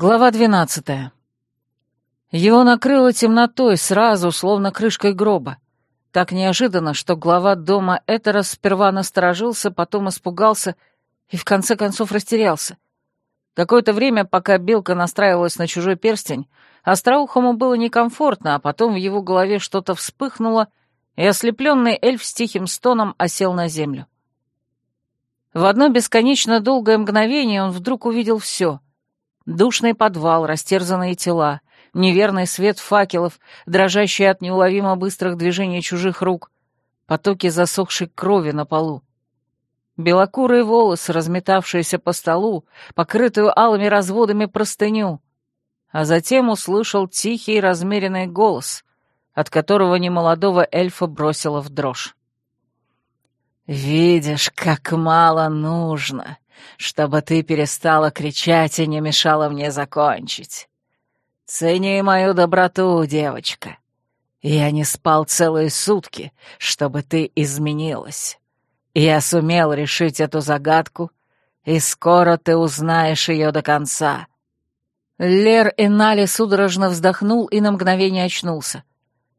Глава двенадцатая. Его накрыло темнотой сразу, словно крышкой гроба. Так неожиданно, что глава дома Этера сперва насторожился, потом испугался и в конце концов растерялся. Какое-то время, пока Белка настраивалась на чужой перстень, Остроухому было некомфортно, а потом в его голове что-то вспыхнуло, и ослепленный эльф с тихим стоном осел на землю. В одно бесконечно долгое мгновение он вдруг увидел все. Душный подвал, растерзанные тела, неверный свет факелов, дрожащие от неуловимо быстрых движений чужих рук, потоки засохшей крови на полу. Белокурые волосы, разметавшиеся по столу, покрытую алыми разводами простыню. А затем услышал тихий размеренный голос, от которого немолодого эльфа бросило в дрожь. «Видишь, как мало нужно, чтобы ты перестала кричать и не мешала мне закончить. Цени мою доброту, девочка. Я не спал целые сутки, чтобы ты изменилась. Я сумел решить эту загадку, и скоро ты узнаешь ее до конца». Лер Энали судорожно вздохнул и на мгновение очнулся.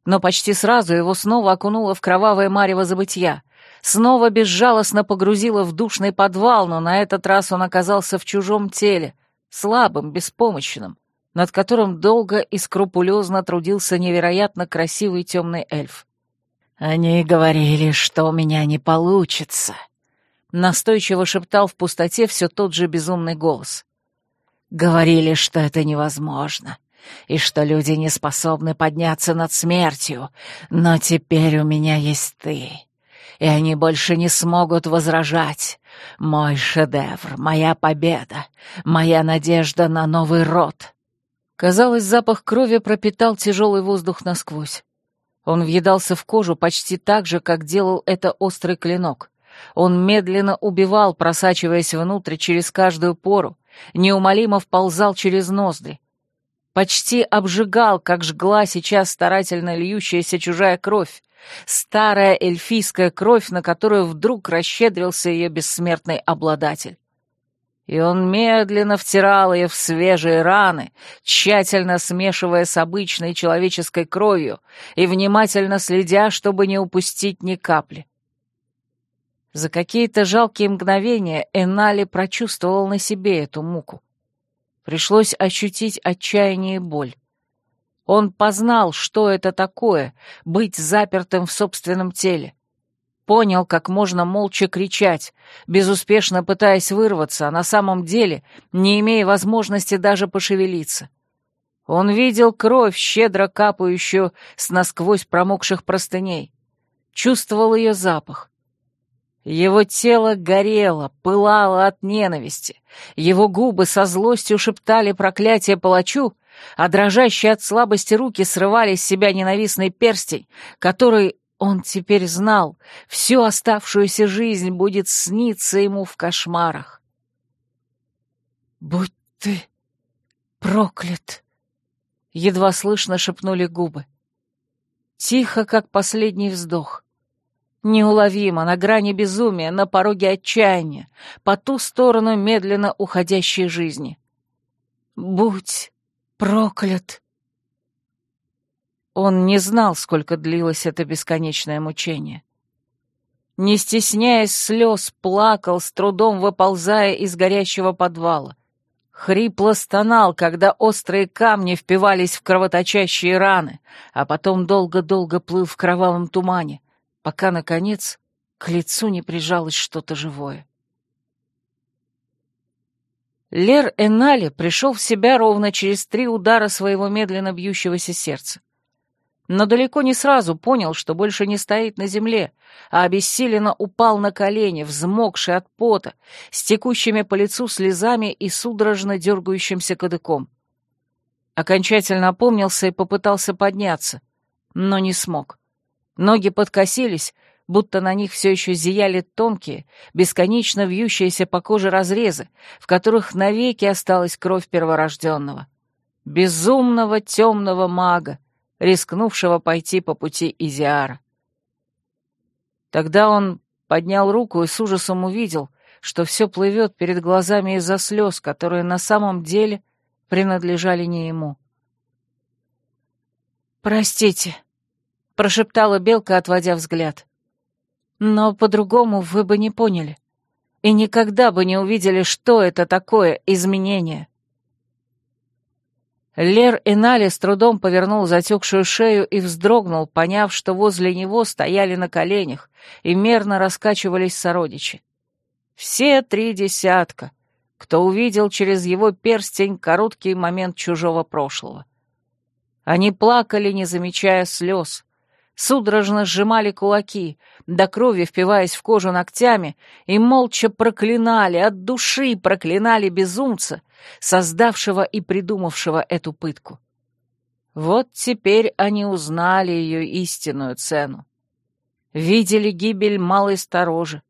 Но почти сразу его снова окунуло в кровавое марево забытья. Снова безжалостно погрузило в душный подвал, но на этот раз он оказался в чужом теле, слабым, беспомощным над которым долго и скрупулезно трудился невероятно красивый темный эльф. «Они говорили, что у меня не получится», — настойчиво шептал в пустоте все тот же безумный голос. «Говорили, что это невозможно, и что люди не способны подняться над смертью, но теперь у меня есть ты, и они больше не смогут возражать. Мой шедевр, моя победа, моя надежда на новый род». Казалось, запах крови пропитал тяжелый воздух насквозь. Он въедался в кожу почти так же, как делал это острый клинок. Он медленно убивал, просачиваясь внутрь через каждую пору, неумолимо вползал через ноздри. Почти обжигал, как жгла сейчас старательно льющаяся чужая кровь, старая эльфийская кровь, на которую вдруг расщедрился ее бессмертный обладатель и он медленно втирал ее в свежие раны, тщательно смешивая с обычной человеческой кровью и внимательно следя, чтобы не упустить ни капли. За какие-то жалкие мгновения Энали прочувствовал на себе эту муку. Пришлось ощутить отчаяние и боль. Он познал, что это такое — быть запертым в собственном теле понял, как можно молча кричать, безуспешно пытаясь вырваться, а на самом деле не имея возможности даже пошевелиться. Он видел кровь, щедро капающую с насквозь промокших простыней, чувствовал ее запах. Его тело горело, пылало от ненависти, его губы со злостью шептали проклятие палачу, а дрожащие от слабости руки срывали с себя ненавистный перстень, который он теперь знал, всю оставшуюся жизнь будет сниться ему в кошмарах. «Будь ты проклят!» — едва слышно шепнули губы. Тихо, как последний вздох. Неуловимо, на грани безумия, на пороге отчаяния, по ту сторону медленно уходящей жизни. «Будь проклят!» Он не знал, сколько длилось это бесконечное мучение. Не стесняясь слез, плакал, с трудом выползая из горящего подвала. Хрипло стонал, когда острые камни впивались в кровоточащие раны, а потом долго-долго плыл в кровавом тумане, пока, наконец, к лицу не прижалось что-то живое. Лер Энали пришел в себя ровно через три удара своего медленно бьющегося сердца но далеко не сразу понял, что больше не стоит на земле, а обессиленно упал на колени, взмокший от пота, с текущими по лицу слезами и судорожно дергающимся кадыком. Окончательно опомнился и попытался подняться, но не смог. Ноги подкосились, будто на них все еще зияли тонкие, бесконечно вьющиеся по коже разрезы, в которых навеки осталась кровь перворожденного. Безумного темного мага, рискнувшего пойти по пути Изиара. Тогда он поднял руку и с ужасом увидел, что все плывет перед глазами из-за слез, которые на самом деле принадлежали не ему. «Простите», — прошептала Белка, отводя взгляд. «Но по-другому вы бы не поняли и никогда бы не увидели, что это такое изменение». Лер Инали с трудом повернул затекшую шею и вздрогнул, поняв, что возле него стояли на коленях и мерно раскачивались сородичи. Все три десятка, кто увидел через его перстень короткий момент чужого прошлого. Они плакали, не замечая слез, судорожно сжимали кулаки, до крови впиваясь в кожу ногтями, и молча проклинали, от души проклинали безумца, создавшего и придумавшего эту пытку. Вот теперь они узнали ее истинную цену. Видели гибель малой сторожи,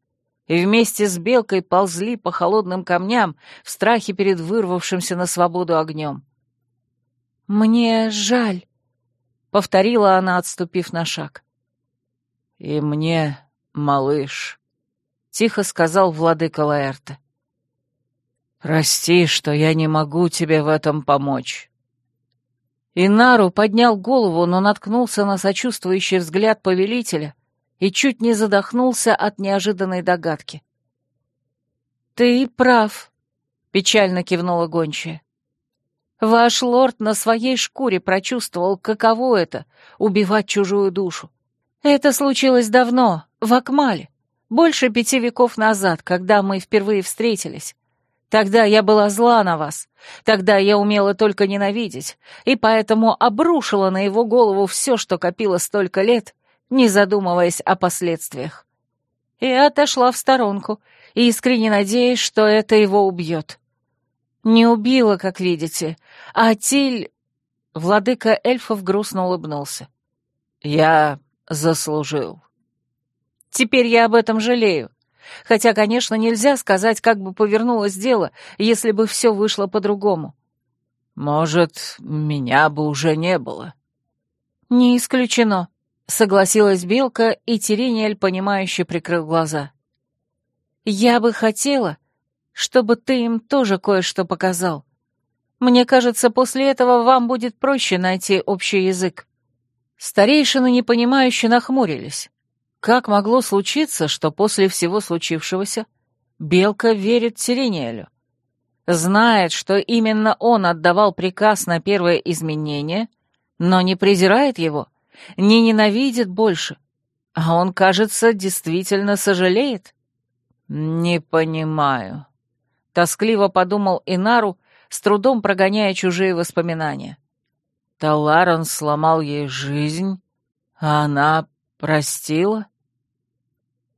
и вместе с белкой ползли по холодным камням в страхе перед вырвавшимся на свободу огнем. «Мне жаль», — повторила она, отступив на шаг. «И мне, малыш», — тихо сказал владыка Лаэрта. «Прости, что я не могу тебе в этом помочь». Инару поднял голову, но наткнулся на сочувствующий взгляд повелителя и чуть не задохнулся от неожиданной догадки. «Ты прав», — печально кивнула гончая. Ваш лорд на своей шкуре прочувствовал, каково это — убивать чужую душу. Это случилось давно, в Акмале, больше пяти веков назад, когда мы впервые встретились. Тогда я была зла на вас, тогда я умела только ненавидеть, и поэтому обрушила на его голову все, что копила столько лет, не задумываясь о последствиях. И отошла в сторонку, искренне надеясь, что это его убьет. Не убила, как видите, а Тиль...» Владыка эльфов грустно улыбнулся. «Я заслужил». «Теперь я об этом жалею. Хотя, конечно, нельзя сказать, как бы повернулось дело, если бы все вышло по-другому». «Может, меня бы уже не было». «Не исключено», — согласилась Белка, и Терениэль, понимающе прикрыл глаза. «Я бы хотела, чтобы ты им тоже кое-что показал. Мне кажется, после этого вам будет проще найти общий язык». Старейшины непонимающе нахмурились. Как могло случиться, что после всего случившегося Белка верит Сирениэлю? Знает, что именно он отдавал приказ на первое изменение, но не презирает его, не ненавидит больше, а он, кажется, действительно сожалеет. «Не понимаю», Тоскливо подумал Инару, с трудом прогоняя чужие воспоминания. Таларон сломал ей жизнь, а она простила?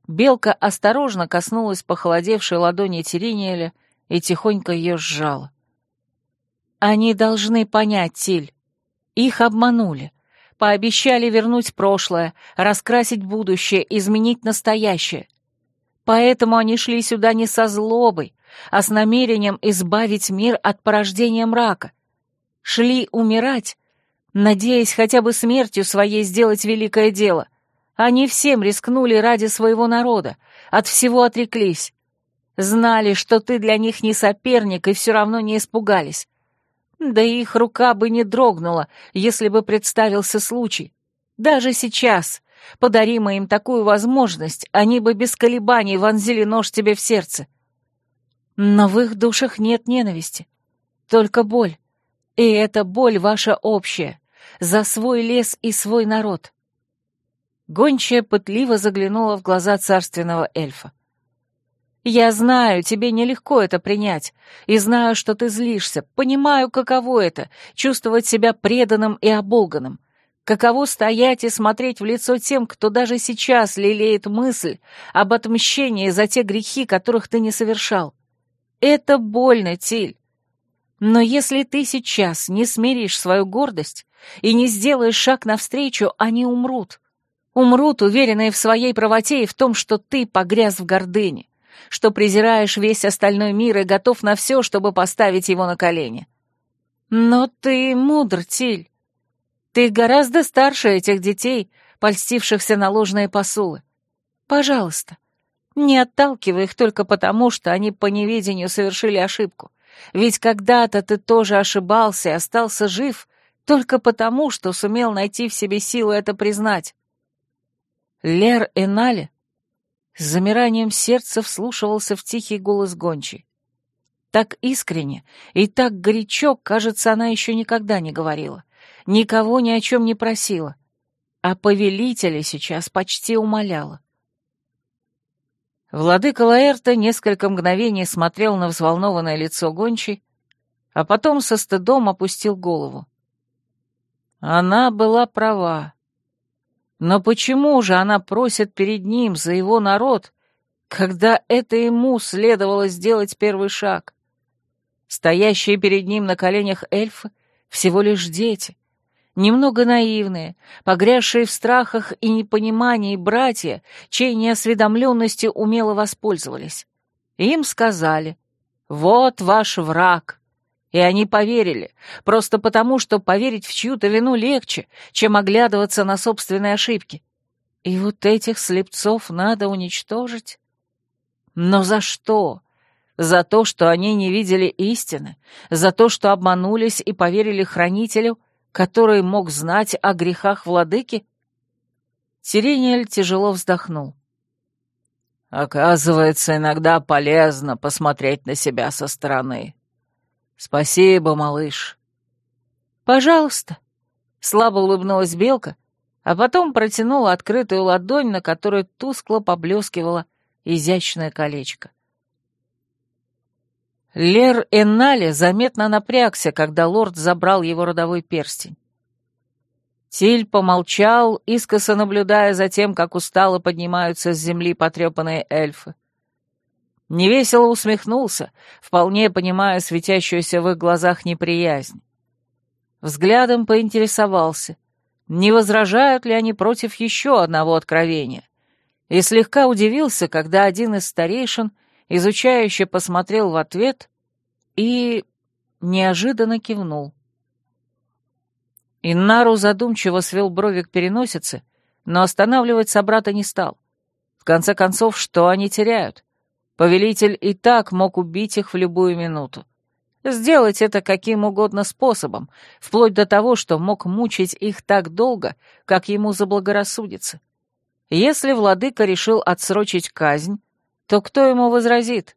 Белка осторожно коснулась похолодевшей ладони Терениеля и тихонько ее сжала. Они должны понять, Тиль. Их обманули. Пообещали вернуть прошлое, раскрасить будущее, изменить настоящее. Поэтому они шли сюда не со злобой, а с намерением избавить мир от порождения мрака. Шли умирать, надеясь хотя бы смертью своей сделать великое дело. Они всем рискнули ради своего народа, от всего отреклись. Знали, что ты для них не соперник, и все равно не испугались. Да их рука бы не дрогнула, если бы представился случай. Даже сейчас, подаримая им такую возможность, они бы без колебаний вонзили нож тебе в сердце. Но в их душах нет ненависти, только боль. И эта боль ваша общая, за свой лес и свой народ. Гончая пытливо заглянула в глаза царственного эльфа. «Я знаю, тебе нелегко это принять, и знаю, что ты злишься, понимаю, каково это — чувствовать себя преданным и оболганным, каково стоять и смотреть в лицо тем, кто даже сейчас лелеет мысль об отмщении за те грехи, которых ты не совершал. Это больно, Тиль. Но если ты сейчас не смиришь свою гордость и не сделаешь шаг навстречу, они умрут. Умрут, уверенные в своей правоте и в том, что ты погряз в гордыне, что презираешь весь остальной мир и готов на все, чтобы поставить его на колени. Но ты мудр, Тиль. Ты гораздо старше этих детей, польстившихся на ложные посулы. Пожалуйста, не отталкивай их только потому, что они по неведению совершили ошибку. Ведь когда-то ты тоже ошибался и остался жив только потому, что сумел найти в себе силы это признать. Лер Энали с замиранием сердца вслушивался в тихий голос гончей. Так искренне и так горячо, кажется, она еще никогда не говорила, никого ни о чем не просила, а повелителя сейчас почти умоляла. Владыка Лаэрта несколько мгновений смотрел на взволнованное лицо гончей, а потом со стыдом опустил голову. Она была права. Но почему же она просит перед ним за его народ, когда это ему следовало сделать первый шаг? Стоящие перед ним на коленях эльфы всего лишь дети, немного наивные, погрязшие в страхах и непонимании братья, чьей неосведомленностью умело воспользовались. Им сказали «Вот ваш враг». И они поверили, просто потому, что поверить в чью-то вину легче, чем оглядываться на собственные ошибки. И вот этих слепцов надо уничтожить. Но за что? За то, что они не видели истины, за то, что обманулись и поверили хранителю — который мог знать о грехах владыки? Сирениэль тяжело вздохнул. Оказывается, иногда полезно посмотреть на себя со стороны. Спасибо, малыш. Пожалуйста. Слабо улыбнулась белка, а потом протянула открытую ладонь, на которой тускло поблескивало изящное колечко. Лер Эннали заметно напрягся, когда лорд забрал его родовой перстень. Тиль помолчал, искоса наблюдая за тем, как устало поднимаются с земли потрепанные эльфы. Невесело усмехнулся, вполне понимая светящуюся в их глазах неприязнь. Взглядом поинтересовался, не возражают ли они против еще одного откровения, и слегка удивился, когда один из старейшин изучающе посмотрел в ответ и неожиданно кивнул. Иннару задумчиво свел брови к переносице, но останавливать собрата не стал. В конце концов, что они теряют? Повелитель и так мог убить их в любую минуту. Сделать это каким угодно способом, вплоть до того, что мог мучить их так долго, как ему заблагорассудится. Если владыка решил отсрочить казнь, то кто ему возразит?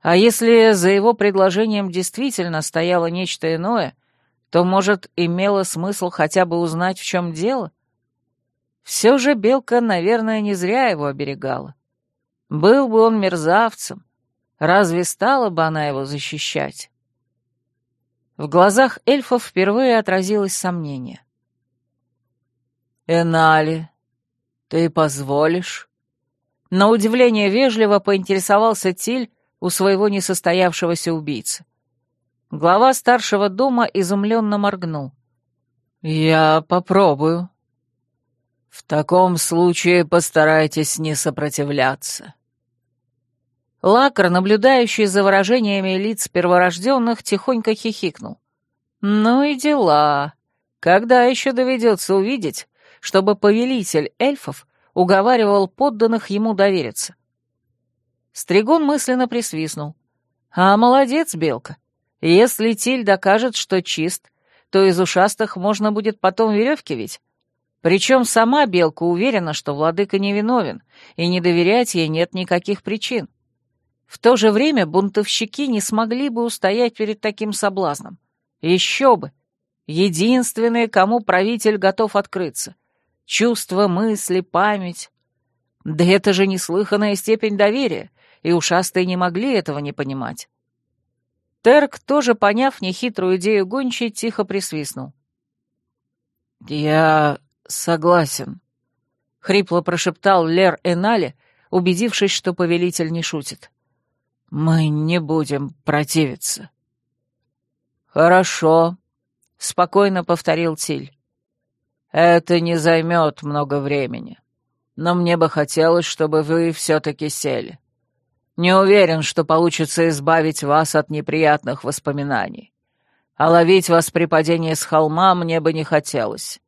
А если за его предложением действительно стояло нечто иное, то, может, имело смысл хотя бы узнать, в чем дело? Все же Белка, наверное, не зря его оберегала. Был бы он мерзавцем, разве стала бы она его защищать? В глазах эльфов впервые отразилось сомнение. «Энали, ты позволишь?» На удивление вежливо поинтересовался Тиль у своего несостоявшегося убийцы. Глава старшего дома изумленно моргнул. «Я попробую». «В таком случае постарайтесь не сопротивляться». Лакр, наблюдающий за выражениями лиц перворожденных, тихонько хихикнул. «Ну и дела. Когда еще доведется увидеть, чтобы повелитель эльфов уговаривал подданных ему довериться. Стригон мысленно присвистнул. «А молодец, Белка. Если Тиль докажет, что чист, то из ушастых можно будет потом веревки ведь. Причем сама Белка уверена, что владыка невиновен, и не доверять ей нет никаких причин. В то же время бунтовщики не смогли бы устоять перед таким соблазном. Еще бы! Единственные, кому правитель готов открыться. Чувства, мысли, память. Да это же неслыханная степень доверия, и ушастые не могли этого не понимать. Терк, тоже поняв нехитрую идею гончей, тихо присвистнул. «Я согласен», — хрипло прошептал Лер Энали, убедившись, что повелитель не шутит. «Мы не будем противиться». «Хорошо», — спокойно повторил Тиль. Это не займет много времени. Но мне бы хотелось, чтобы вы все-таки сели. Не уверен, что получится избавить вас от неприятных воспоминаний. А ловить вас при падении с холма мне бы не хотелось».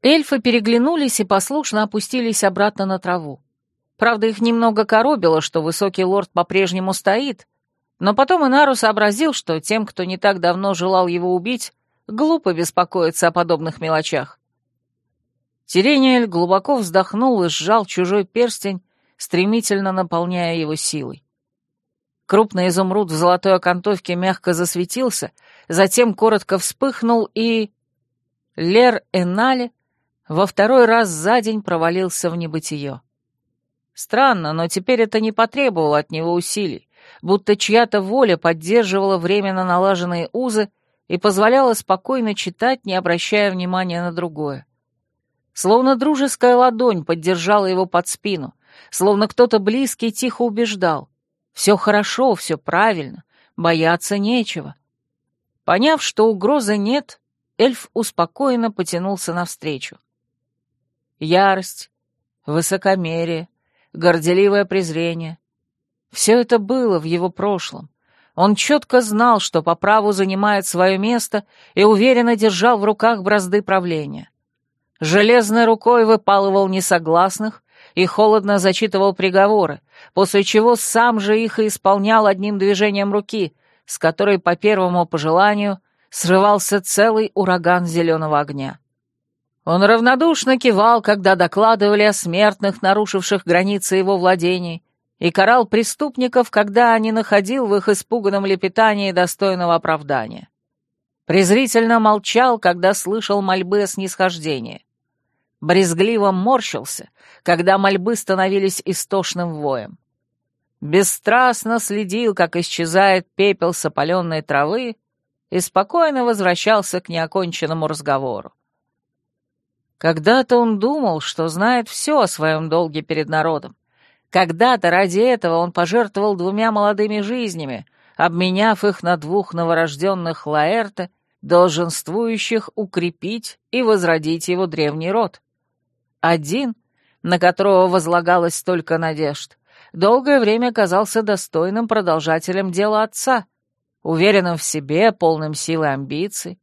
Эльфы переглянулись и послушно опустились обратно на траву. Правда, их немного коробило, что высокий лорд по-прежнему стоит, Но потом Инару сообразил, что тем, кто не так давно желал его убить, глупо беспокоиться о подобных мелочах. Тирениэль глубоко вздохнул и сжал чужой перстень, стремительно наполняя его силой. Крупный изумруд в золотой окантовке мягко засветился, затем коротко вспыхнул и... Лер Энали во второй раз за день провалился в небытие. Странно, но теперь это не потребовало от него усилий, будто чья-то воля поддерживала временно налаженные узы и позволяла спокойно читать, не обращая внимания на другое. Словно дружеская ладонь поддержала его под спину, словно кто-то близкий тихо убеждал. Все хорошо, все правильно, бояться нечего. Поняв, что угрозы нет, эльф успокоенно потянулся навстречу. Ярость, высокомерие, горделивое презрение — все это было в его прошлом. Он четко знал, что по праву занимает свое место и уверенно держал в руках бразды правления. Железной рукой выпалывал несогласных и холодно зачитывал приговоры, после чего сам же их и исполнял одним движением руки, с которой по первому пожеланию срывался целый ураган зеленого огня. Он равнодушно кивал, когда докладывали о смертных, нарушивших границы его владений, и карал преступников, когда они находил в их испуганном лепетании достойного оправдания. Презрительно молчал, когда слышал мольбы о снисхождении брезгливо морщился, когда мольбы становились истошным воем. Бесстрастно следил, как исчезает пепел с опаленной травы, и спокойно возвращался к неоконченному разговору. Когда-то он думал, что знает все о своем долге перед народом. Когда-то ради этого он пожертвовал двумя молодыми жизнями, обменяв их на двух новорожденных Лаэрта, долженствующих укрепить и возродить его древний род. Один, на которого возлагалось столько надежд, долгое время казался достойным продолжателем дела отца, уверенным в себе, полным силы амбиций.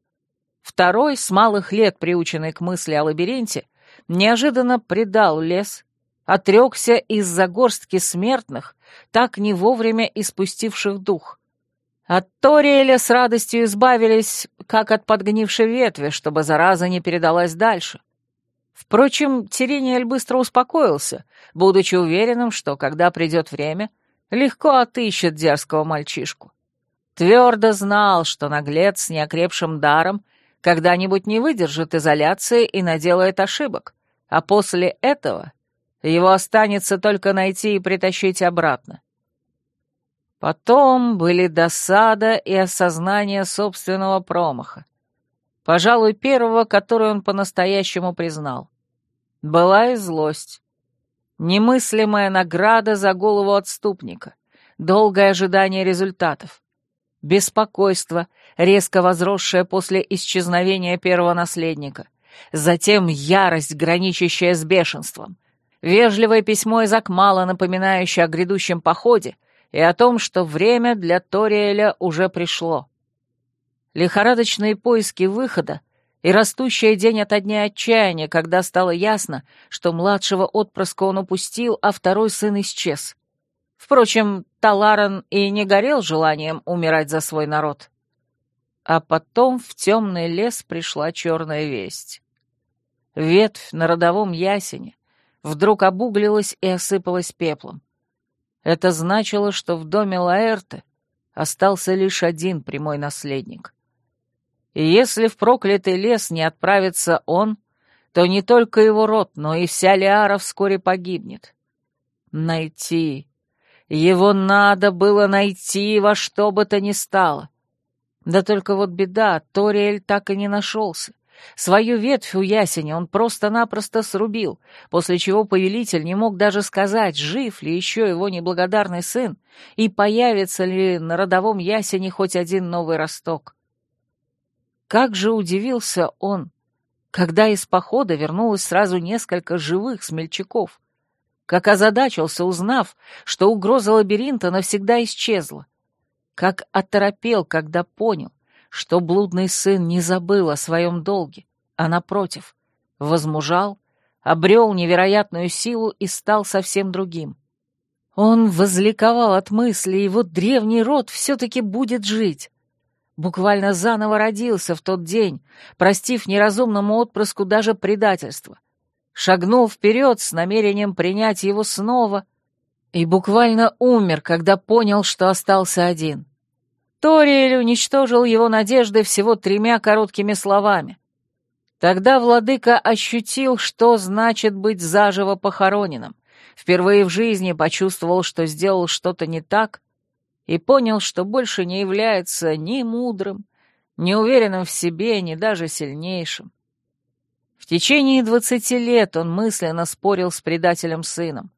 Второй, с малых лет приученный к мысли о лабиринте, неожиданно предал лес, отрекся из-за горстки смертных, так не вовремя испустивших дух. От Ториэля с радостью избавились, как от подгнившей ветви, чтобы зараза не передалась дальше. Впрочем, Терениэль быстро успокоился, будучи уверенным, что, когда придет время, легко отыщет дерзкого мальчишку. Твердо знал, что наглец с неокрепшим даром когда-нибудь не выдержит изоляции и наделает ошибок, а после этого его останется только найти и притащить обратно. Потом были досада и осознание собственного промаха пожалуй, первого, который он по-настоящему признал. Была и злость. Немыслимая награда за голову отступника, долгое ожидание результатов, беспокойство, резко возросшее после исчезновения первого наследника, затем ярость, граничащая с бешенством, вежливое письмо из Акмала, напоминающее о грядущем походе и о том, что время для Ториэля уже пришло лихорадочные поиски выхода и растущее день ото дня отчаяние, когда стало ясно, что младшего отпрыска он упустил, а второй сын исчез. Впрочем, Таларан и не горел желанием умирать за свой народ. А потом в темный лес пришла черная весть. Ветвь на родовом ясене вдруг обуглилась и осыпалась пеплом. Это значило, что в доме Лаэрты остался лишь один прямой наследник. И если в проклятый лес не отправится он, то не только его род, но и вся Лиара вскоре погибнет. Найти. Его надо было найти во что бы то ни стало. Да только вот беда, Ториэль так и не нашелся. Свою ветвь у ясени он просто-напросто срубил, после чего повелитель не мог даже сказать, жив ли еще его неблагодарный сын и появится ли на родовом ясени хоть один новый росток. Как же удивился он, когда из похода вернулось сразу несколько живых смельчаков. Как озадачился, узнав, что угроза лабиринта навсегда исчезла. Как оторопел, когда понял, что блудный сын не забыл о своем долге, а, напротив, возмужал, обрел невероятную силу и стал совсем другим. Он возликовал от мысли, его древний род все-таки будет жить. Буквально заново родился в тот день, простив неразумному отпрыску даже предательство. Шагнул вперед с намерением принять его снова и буквально умер, когда понял, что остался один. Ториэль уничтожил его надежды всего тремя короткими словами. Тогда владыка ощутил, что значит быть заживо похороненным, впервые в жизни почувствовал, что сделал что-то не так, и понял, что больше не является ни мудрым, ни уверенным в себе, ни даже сильнейшим. В течение двадцати лет он мысленно спорил с предателем сыном,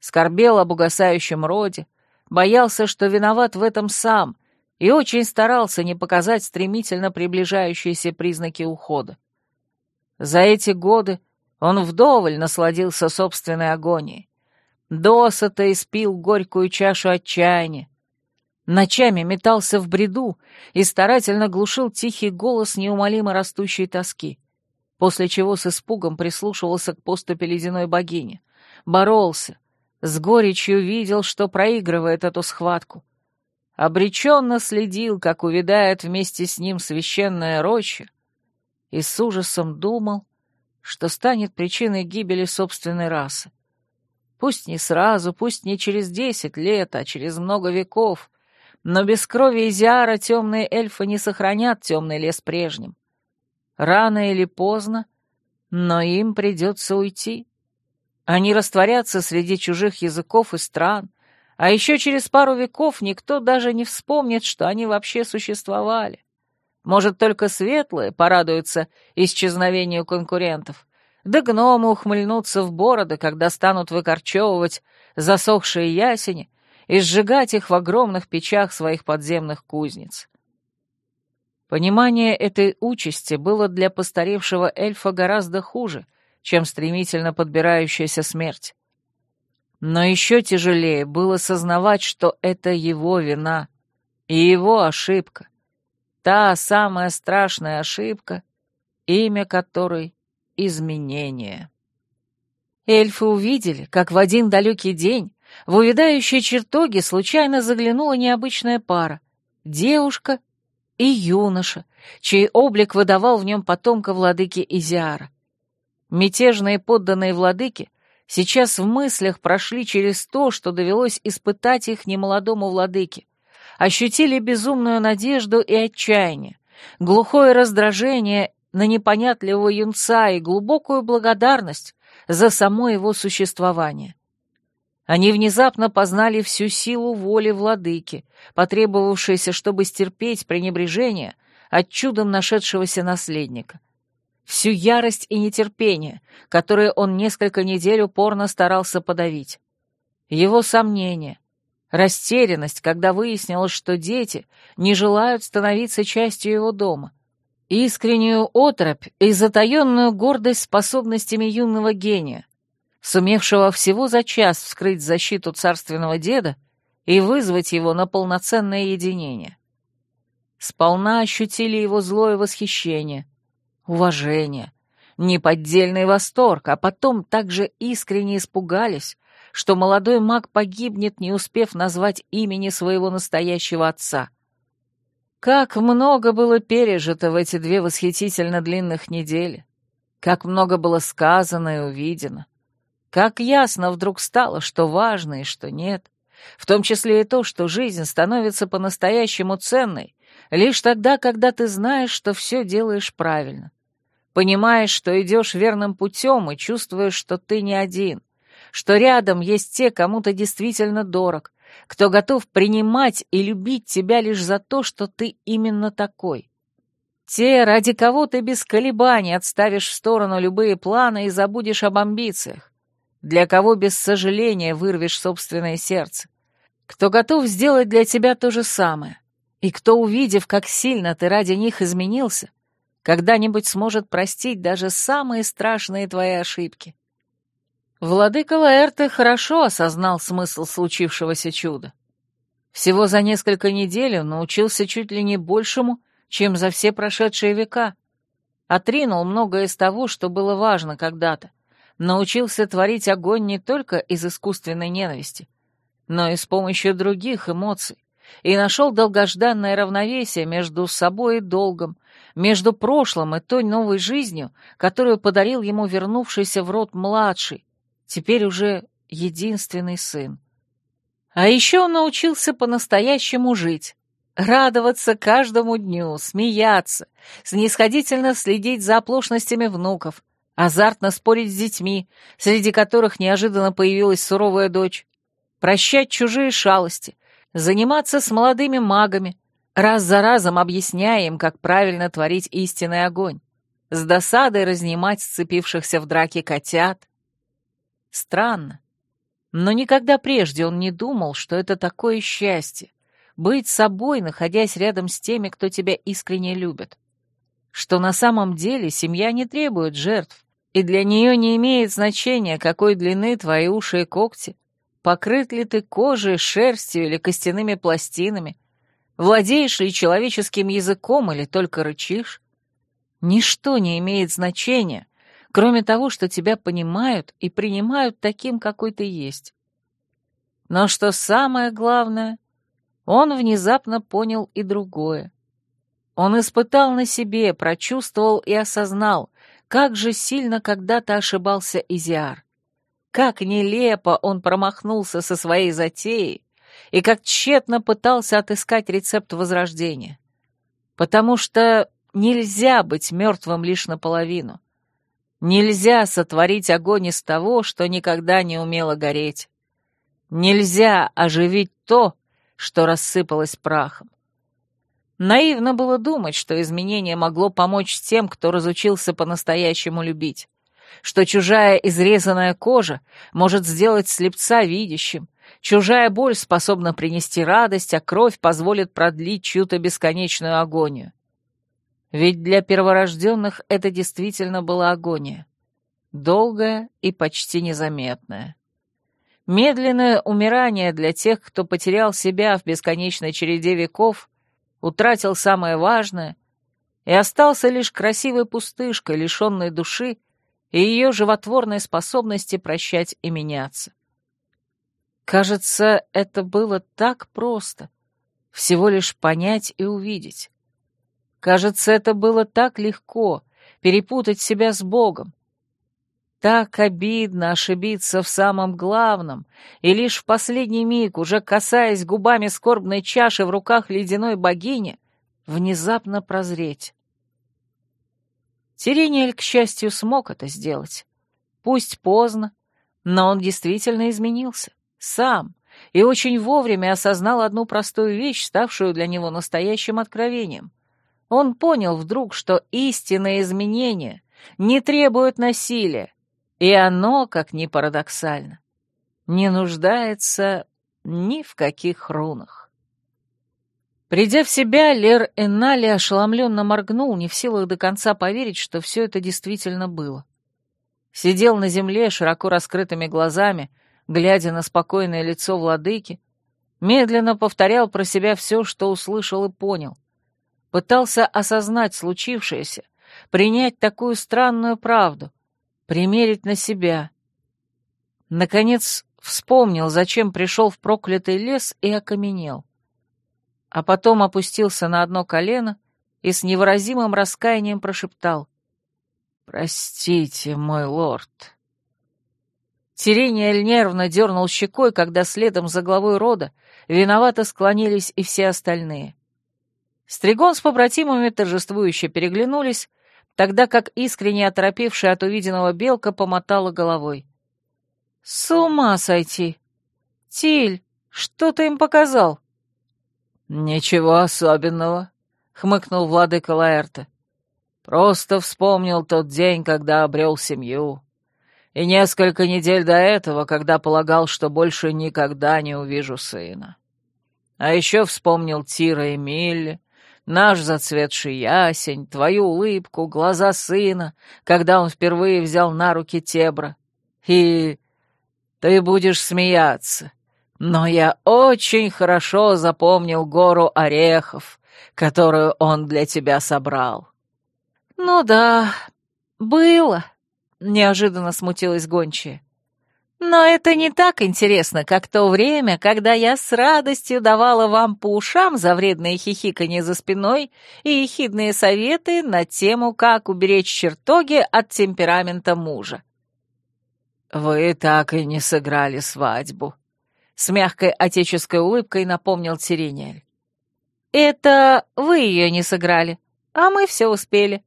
скорбел об угасающем роде, боялся, что виноват в этом сам, и очень старался не показать стремительно приближающиеся признаки ухода. За эти годы он вдоволь насладился собственной агонией, досыта испил горькую чашу отчаяния, ночами метался в бреду и старательно глушил тихий голос неумолимо растущей тоски, после чего с испугом прислушивался к поступе ледяной богини, боролся, с горечью видел, что проигрывает эту схватку, обреченно следил, как увядает вместе с ним священная роща, и с ужасом думал, что станет причиной гибели собственной расы. Пусть не сразу, пусть не через десять лет, а через много веков, но без крови Изиара темные эльфы не сохранят темный лес прежним. Рано или поздно, но им придется уйти. Они растворятся среди чужих языков и стран, а еще через пару веков никто даже не вспомнит, что они вообще существовали. Может, только светлые порадуются исчезновению конкурентов, да гномы ухмыльнутся в бороды, когда станут выкорчевывать засохшие ясени и сжигать их в огромных печах своих подземных кузниц. Понимание этой участи было для постаревшего эльфа гораздо хуже, чем стремительно подбирающаяся смерть. Но еще тяжелее было сознавать, что это его вина и его ошибка. Та самая страшная ошибка, имя которой — изменение. Эльфы увидели, как в один далекий день в увядающие чертоги случайно заглянула необычная пара — девушка и юноша, чей облик выдавал в нем потомка владыки Изиара. Мятежные подданные владыки — сейчас в мыслях прошли через то, что довелось испытать их немолодому владыке, ощутили безумную надежду и отчаяние, глухое раздражение на непонятливого юнца и глубокую благодарность за само его существование. Они внезапно познали всю силу воли владыки, потребовавшейся, чтобы стерпеть пренебрежение от чудом нашедшегося наследника всю ярость и нетерпение, которые он несколько недель упорно старался подавить. Его сомнения, растерянность, когда выяснилось, что дети не желают становиться частью его дома, искреннюю отропь и затаенную гордость способностями юного гения, сумевшего всего за час вскрыть защиту царственного деда и вызвать его на полноценное единение. Сполна ощутили его злое восхищение, уважение, неподдельный восторг, а потом также искренне испугались, что молодой маг погибнет, не успев назвать имени своего настоящего отца. Как много было пережито в эти две восхитительно длинных недели, как много было сказано и увидено, как ясно вдруг стало, что важно и что нет, в том числе и то, что жизнь становится по-настоящему ценной лишь тогда, когда ты знаешь, что все делаешь правильно. Понимаешь, что идешь верным путем и чувствуешь, что ты не один, что рядом есть те, кому ты действительно дорог, кто готов принимать и любить тебя лишь за то, что ты именно такой. Те, ради кого ты без колебаний отставишь в сторону любые планы и забудешь об амбициях, для кого без сожаления вырвешь собственное сердце, кто готов сделать для тебя то же самое, и кто, увидев, как сильно ты ради них изменился, когда-нибудь сможет простить даже самые страшные твои ошибки. Владыка Лаэрте хорошо осознал смысл случившегося чуда. Всего за несколько недель он научился чуть ли не большему, чем за все прошедшие века. Отринул многое из того, что было важно когда-то. Научился творить огонь не только из искусственной ненависти, но и с помощью других эмоций, и нашел долгожданное равновесие между собой и долгом, между прошлым и той новой жизнью, которую подарил ему вернувшийся в род младший, теперь уже единственный сын. А еще он научился по-настоящему жить, радоваться каждому дню, смеяться, снисходительно следить за оплошностями внуков, азартно спорить с детьми, среди которых неожиданно появилась суровая дочь, прощать чужие шалости, заниматься с молодыми магами, раз за разом объясняя им, как правильно творить истинный огонь, с досадой разнимать сцепившихся в драке котят. Странно, но никогда прежде он не думал, что это такое счастье — быть собой, находясь рядом с теми, кто тебя искренне любит. Что на самом деле семья не требует жертв, и для нее не имеет значения, какой длины твои уши и когти, покрыт ли ты кожей, шерстью или костяными пластинами, владеешь ли человеческим языком или только рычишь. Ничто не имеет значения, кроме того, что тебя понимают и принимают таким, какой ты есть. Но что самое главное, он внезапно понял и другое. Он испытал на себе, прочувствовал и осознал, как же сильно когда-то ошибался Изиар. Как нелепо он промахнулся со своей затеей и как тщетно пытался отыскать рецепт возрождения. Потому что нельзя быть мертвым лишь наполовину. Нельзя сотворить огонь из того, что никогда не умело гореть. Нельзя оживить то, что рассыпалось прахом. Наивно было думать, что изменение могло помочь тем, кто разучился по-настоящему любить, что чужая изрезанная кожа может сделать слепца видящим, чужая боль способна принести радость, а кровь позволит продлить чью-то бесконечную агонию. Ведь для перворожденных это действительно была агония. Долгая и почти незаметная. Медленное умирание для тех, кто потерял себя в бесконечной череде веков, утратил самое важное и остался лишь красивой пустышкой, лишенной души и ее животворной способности прощать и меняться. Кажется, это было так просто — всего лишь понять и увидеть. Кажется, это было так легко — перепутать себя с Богом. Так обидно ошибиться в самом главном, и лишь в последний миг, уже касаясь губами скорбной чаши в руках ледяной богини, внезапно прозреть. Тирениэль, к счастью, смог это сделать. Пусть поздно, но он действительно изменился. Сам. И очень вовремя осознал одну простую вещь, ставшую для него настоящим откровением. Он понял вдруг, что истинные изменения не требуют насилия, и оно, как ни парадоксально, не нуждается ни в каких рунах. Придя в себя, Лер Эннали ошеломленно моргнул, не в силах до конца поверить, что все это действительно было. Сидел на земле широко раскрытыми глазами, глядя на спокойное лицо владыки, медленно повторял про себя все, что услышал и понял. Пытался осознать случившееся, принять такую странную правду, примерить на себя. Наконец вспомнил, зачем пришел в проклятый лес и окаменел. А потом опустился на одно колено и с невыразимым раскаянием прошептал «Простите, мой лорд». Тирениэль нервно дернул щекой, когда следом за главой рода виновато склонились и все остальные. Стригон с побратимами торжествующе переглянулись, тогда как искренне оторопевшая от увиденного белка помотала головой. «С ума сойти! Тиль, что ты им показал?» «Ничего особенного», — хмыкнул владыка Лаэрта. «Просто вспомнил тот день, когда обрел семью и несколько недель до этого, когда полагал, что больше никогда не увижу сына. А еще вспомнил Тира и Милли, наш зацветший ясень, твою улыбку, глаза сына, когда он впервые взял на руки Тебра. И ты будешь смеяться, но я очень хорошо запомнил гору орехов, которую он для тебя собрал. Ну да, было, Неожиданно смутилась гончая. Но это не так интересно, как то время, когда я с радостью давала вам по ушам за вредные хихиканье за спиной и ехидные советы на тему, как уберечь чертоги от темперамента мужа. «Вы так и не сыграли свадьбу», — с мягкой отеческой улыбкой напомнил Сирениэль. «Это вы ее не сыграли, а мы все успели.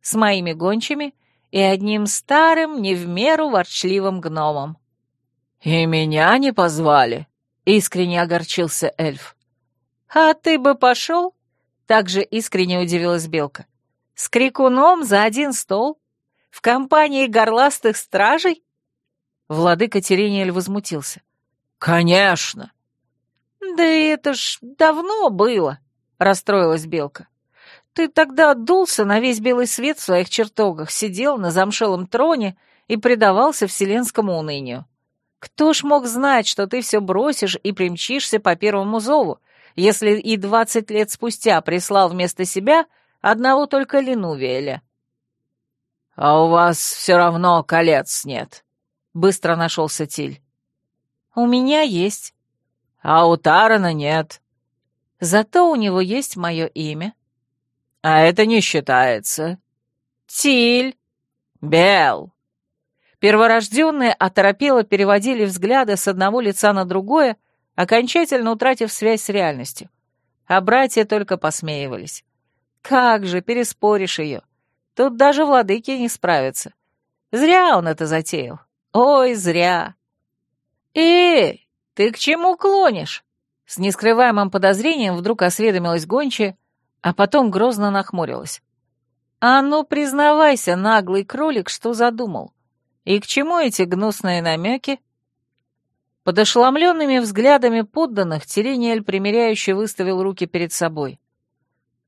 С моими гончими и одним старым, не в меру ворчливым гномом». «И меня не позвали?» — искренне огорчился эльф. «А ты бы пошел?» — также искренне удивилась Белка. «С крикуном за один стол? В компании горластых стражей?» Владыка Терениэль возмутился. «Конечно!» «Да это ж давно было», — расстроилась Белка. «Ты тогда отдулся на весь белый свет в своих чертогах, сидел на замшелом троне и предавался вселенскому унынию. Кто ж мог знать, что ты все бросишь и примчишься по первому зову, если и двадцать лет спустя прислал вместо себя одного только Ленувиэля? «А у вас все равно колец нет», — быстро нашелся Тиль. «У меня есть». «А у Тарана нет». «Зато у него есть мое имя». «А это не считается». «Тиль». «Бел». Перворожденные оторопело переводили взгляды с одного лица на другое, окончательно утратив связь с реальностью. А братья только посмеивались. Как же, переспоришь ее. Тут даже владыки не справятся. Зря он это затеял. Ой, зря. Эй, ты к чему клонишь? С нескрываемым подозрением вдруг осведомилась гончая, а потом грозно нахмурилась. А ну, признавайся, наглый кролик, что задумал. И к чему эти гнусные намеки? Под ошеломленными взглядами подданных Терениэль примиряюще выставил руки перед собой.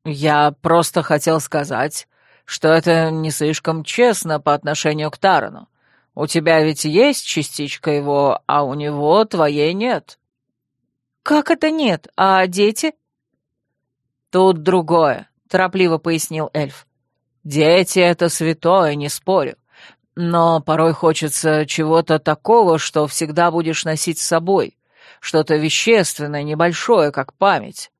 «Я просто хотел сказать, что это не слишком честно по отношению к Тарану. У тебя ведь есть частичка его, а у него твоей нет». «Как это нет? А дети?» «Тут другое», — торопливо пояснил эльф. «Дети — это святое, не спорю. Но порой хочется чего-то такого, что всегда будешь носить с собой, что-то вещественное, небольшое, как память.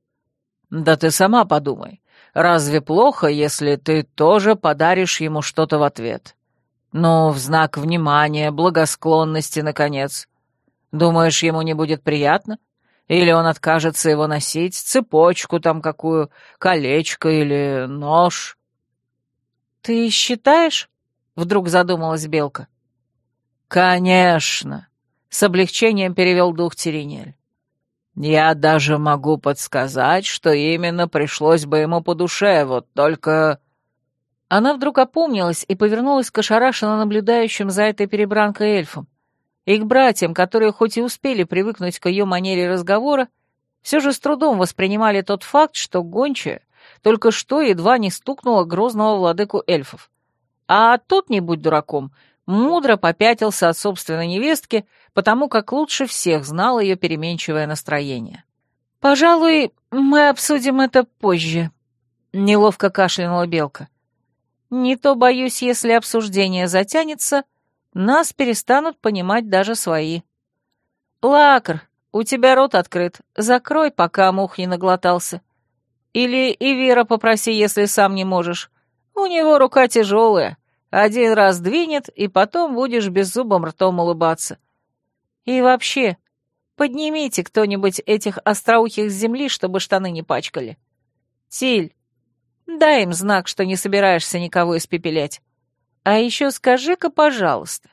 Да ты сама подумай, разве плохо, если ты тоже подаришь ему что-то в ответ? Ну, в знак внимания, благосклонности, наконец. Думаешь, ему не будет приятно? Или он откажется его носить, цепочку там какую, колечко или нож? Ты считаешь? Вдруг задумалась Белка. «Конечно!» — с облегчением перевел дух Теренель. «Я даже могу подсказать, что именно пришлось бы ему по душе, вот только...» Она вдруг опомнилась и повернулась к ошарашенно наблюдающим за этой перебранкой эльфам. И к братьям, которые хоть и успели привыкнуть к ее манере разговора, все же с трудом воспринимали тот факт, что гончая только что едва не стукнула грозного владыку эльфов. А тот, не будь дураком, мудро попятился от собственной невестки, потому как лучше всех знал ее переменчивое настроение. «Пожалуй, мы обсудим это позже», — неловко кашлянула Белка. «Не то, боюсь, если обсуждение затянется, нас перестанут понимать даже свои». «Лакр, у тебя рот открыт, закрой, пока мух не наглотался. Или и Вера попроси, если сам не можешь. У него рука тяжелая. Один раз двинет, и потом будешь беззубым ртом улыбаться. И вообще, поднимите кто-нибудь этих остроухих с земли, чтобы штаны не пачкали. Тиль, дай им знак, что не собираешься никого испепелять. А еще скажи-ка, пожалуйста,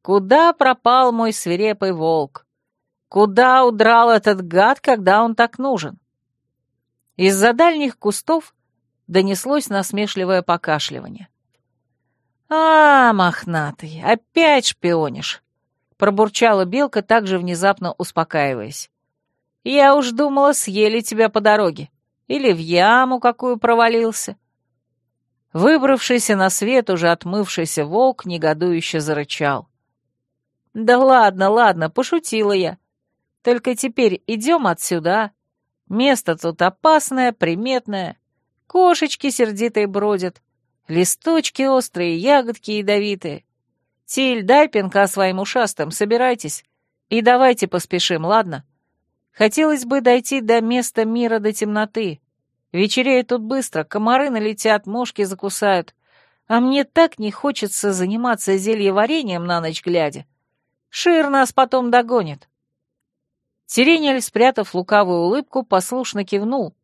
куда пропал мой свирепый волк? Куда удрал этот гад, когда он так нужен? Из-за дальних кустов донеслось насмешливое покашливание. «А, мохнатый, опять шпионишь!» — пробурчала белка, также внезапно успокаиваясь. «Я уж думала, съели тебя по дороге. Или в яму какую провалился». Выбравшийся на свет, уже отмывшийся волк негодующе зарычал. «Да ладно, ладно, пошутила я. Только теперь идем отсюда. Место тут опасное, приметное. Кошечки сердитые бродят, листочки острые, ягодки ядовитые. Тиль, дай пинка своим ушастым, собирайтесь. И давайте поспешим, ладно? Хотелось бы дойти до места мира до темноты. Вечереет тут быстро, комары налетят, мошки закусают. А мне так не хочется заниматься зельеварением на ночь глядя. Шир нас потом догонит. Сиренель, спрятав лукавую улыбку, послушно кивнул,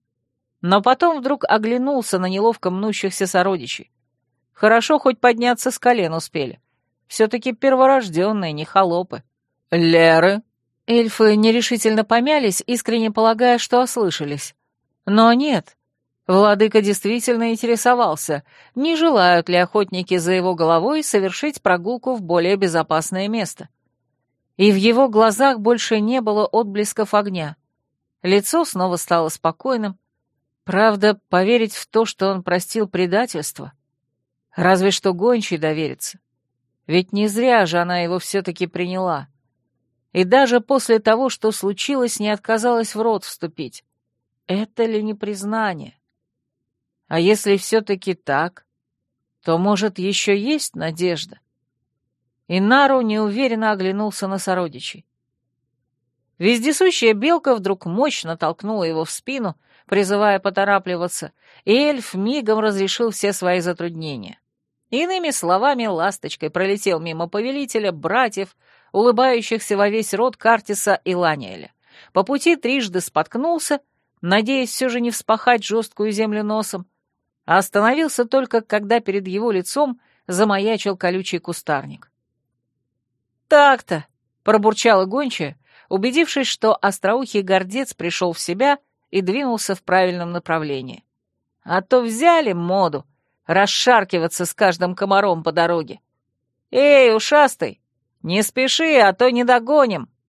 но потом вдруг оглянулся на неловко мнущихся сородичей. Хорошо хоть подняться с колен успели. Все-таки перворожденные, не холопы. «Леры?» Эльфы нерешительно помялись, искренне полагая, что ослышались. Но нет. Владыка действительно интересовался, не желают ли охотники за его головой совершить прогулку в более безопасное место. И в его глазах больше не было отблесков огня. Лицо снова стало спокойным. Правда, поверить в то, что он простил предательство, разве что гончий довериться. Ведь не зря же она его все-таки приняла и даже после того, что случилось, не отказалась в рот вступить. Это ли не признание? А если все-таки так, то, может, еще есть надежда? И Нару неуверенно оглянулся на сородичей. Вездесущая белка вдруг мощно толкнула его в спину, призывая поторапливаться, и эльф мигом разрешил все свои затруднения. Иными словами, ласточкой пролетел мимо повелителя, братьев, улыбающихся во весь рот Картиса и Ланиэля. По пути трижды споткнулся, надеясь все же не вспахать жесткую землю носом, а остановился только, когда перед его лицом замаячил колючий кустарник. «Так-то!» — пробурчала гончая, убедившись, что остроухий гордец пришел в себя и двинулся в правильном направлении. «А то взяли моду расшаркиваться с каждым комаром по дороге. Эй, ушастый, «Не спеши, а то не догоним!»